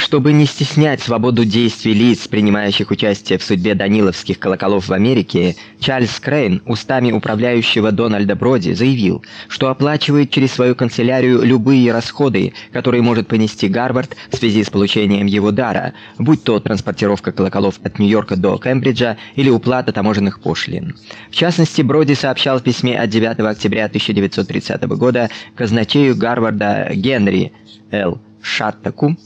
Чтобы не стеснять свободу действий лиц, принимающих участие в судьбе Даниловских колоколов в Америке, Чарльз Крейн устами управляющего Дональда Броди заявил, что оплачивает через свою канцелярию любые расходы, которые может понести Гарвард в связи с получением его дара, будь то транспортировка колоколов от Нью-Йорка до Кембриджа или уплата таможенных пошлин. В частности, Броди сообщал в письме от 9 октября 1930 года казначею Гарварда Генри Л. Шаттаку,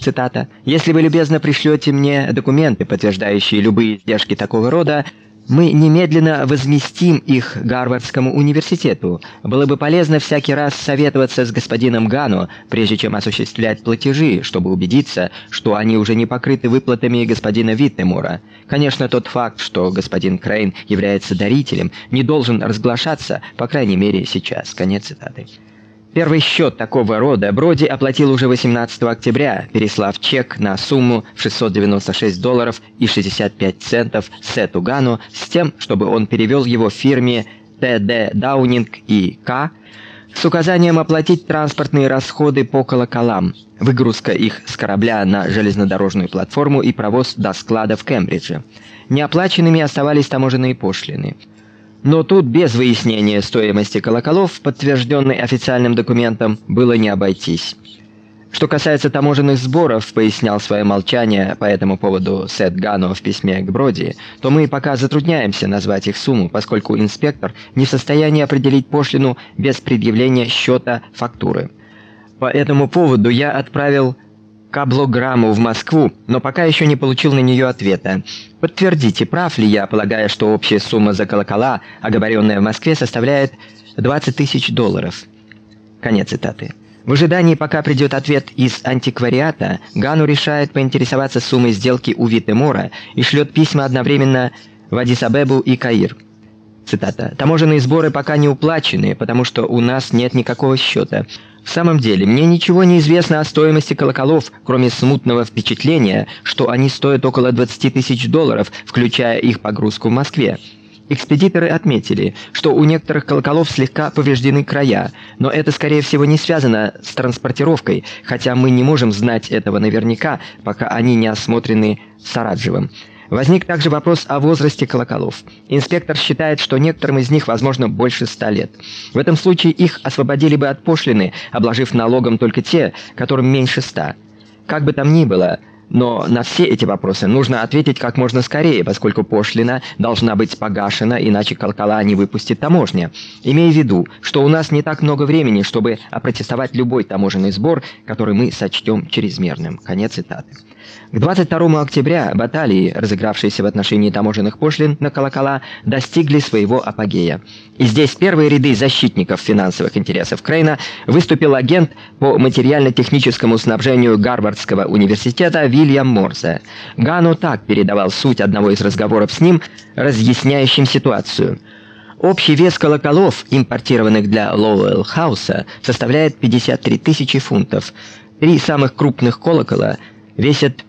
цитата, «Если вы любезно пришлете мне документы, подтверждающие любые издержки такого рода, мы немедленно возместим их Гарвардскому университету. Было бы полезно всякий раз советоваться с господином Гано, прежде чем осуществлять платежи, чтобы убедиться, что они уже не покрыты выплатами господина Виттемура. Конечно, тот факт, что господин Крейн является дарителем, не должен разглашаться, по крайней мере, сейчас. Конец цитаты. Первый счет такого рода Броди оплатил уже 18 октября, переслав чек на сумму в 696 долларов и 65 центов Сету Гану с тем, чтобы он перевел его фирме ТД Даунинг и К с указанием оплатить транспортные расходы по колоколам, выгрузка их с корабля на железнодорожную платформу и провоз до склада в Кембридже. Неоплаченными оставались таможенные пошлины. Но тут без выяснения стоимости колоколов, подтвержденной официальным документом, было не обойтись. Что касается таможенных сборов, пояснял свое молчание по этому поводу Сет Гано в письме к Броди, то мы пока затрудняемся назвать их сумму, поскольку инспектор не в состоянии определить пошлину без предъявления счета фактуры. По этому поводу я отправил каблограмму в Москву, но пока еще не получил на нее ответа. Подтвердите, прав ли я, полагая, что общая сумма за колокола, оговоренная в Москве, составляет 20 тысяч долларов. Конец цитаты. В ожидании, пока придет ответ из антиквариата, Гану решает поинтересоваться суммой сделки у Витемора и шлет письма одновременно в Адис-Абебу и Каир. Цитата. Таможенные сборы пока не уплачены, потому что у нас нет никакого счета. В самом деле, мне ничего не известно о стоимости колоколов, кроме смутного впечатления, что они стоят около 20 тысяч долларов, включая их погрузку в Москве. Экспедиторы отметили, что у некоторых колоколов слегка повреждены края, но это скорее всего не связано с транспортировкой, хотя мы не можем знать этого наверняка, пока они не осмотрены Сараджевым. Возник также вопрос о возрасте колоколов. Инспектор считает, что некоторым из них, возможно, больше ста лет. В этом случае их освободили бы от пошлины, обложив налогом только те, которым меньше ста. Как бы там ни было, но на все эти вопросы нужно ответить как можно скорее, поскольку пошлина должна быть погашена, иначе колокола не выпустит таможня. Имея в виду, что у нас не так много времени, чтобы опротестовать любой таможенный сбор, который мы сочтем чрезмерным. Конец цитаты. К 22 октября баталии, разыгравшиеся в отношении таможенных пошлин на колокола, достигли своего апогея. И здесь первые ряды защитников финансовых интересов Крейна выступил агент по материально-техническому снабжению Гарвардского университета Вильям Морзе. Гану так передавал суть одного из разговоров с ним, разъясняющим ситуацию. Общий вес колоколов, импортированных для Лоуэлл Хауса, составляет 53 тысячи фунтов. Три самых крупных колокола весят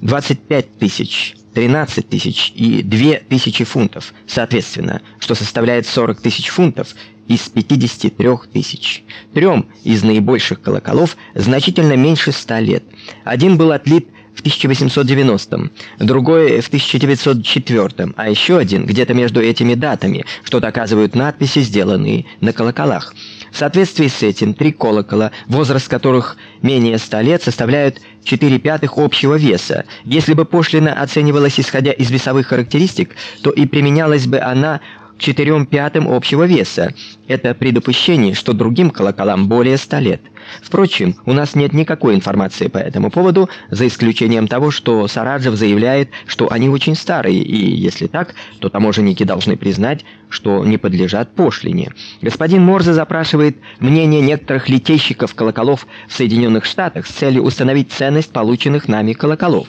25 тысяч, 13 тысяч и 2 тысячи фунтов, соответственно, что составляет 40 тысяч фунтов из 53 тысяч. Трем из наибольших колоколов значительно меньше 100 лет. Один был отлит в 1890, другой в 1904, а еще один где-то между этими датами, что доказывают надписи, сделанные на колоколах. В соответствии с этим три колокола, возраст которых менее 100 лет, составляют 4 пятых общего веса. Если бы пошлина оценивалась исходя из весовых характеристик, то и применялась бы она четырем пятым общего веса. Это при допущении, что другим колоколам более 100 лет. Впрочем, у нас нет никакой информации по этому поводу, за исключением того, что Сараджев заявляет, что они очень старые, и если так, то таможенники должны признать, что не подлежат пошлине. Господин Морзе запрашивает мнение некоторых литейщиков колоколов в Соединенных Штатах с целью установить ценность полученных нами колоколов.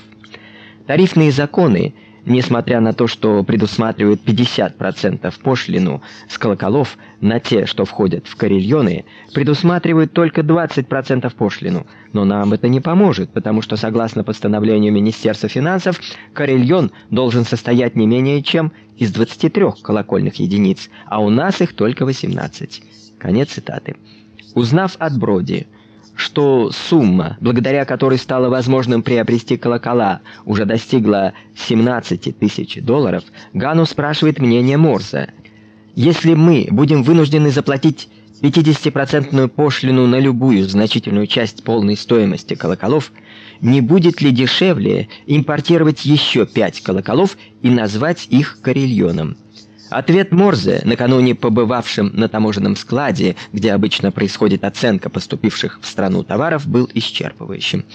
Тарифные законы несмотря на то, что предусматривают 50% пошлину с колоколов на те, что входят в карельоны, предусматривают только 20% пошлину. Но нам это не поможет, потому что согласно постановлению Министерства финансов, карельон должен состоять не менее чем из 23 колокольных единиц, а у нас их только 18. Конец цитаты. Узнав от Броди, что сумма, благодаря которой стало возможным приобрести колокола, уже достигла 17 тысяч долларов, Гану спрашивает мнение Морзе. Если мы будем вынуждены заплатить 50% пошлину на любую значительную часть полной стоимости колоколов, не будет ли дешевле импортировать еще пять колоколов и назвать их карельоном? Ответ Морзе, накануне побывавшим на таможенном складе, где обычно происходит оценка поступивших в страну товаров, был исчерпывающим.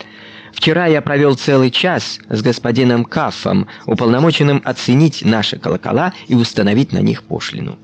Вчера я провел целый час с господином Каффом, уполномоченным оценить наши колокола и установить на них пошлину.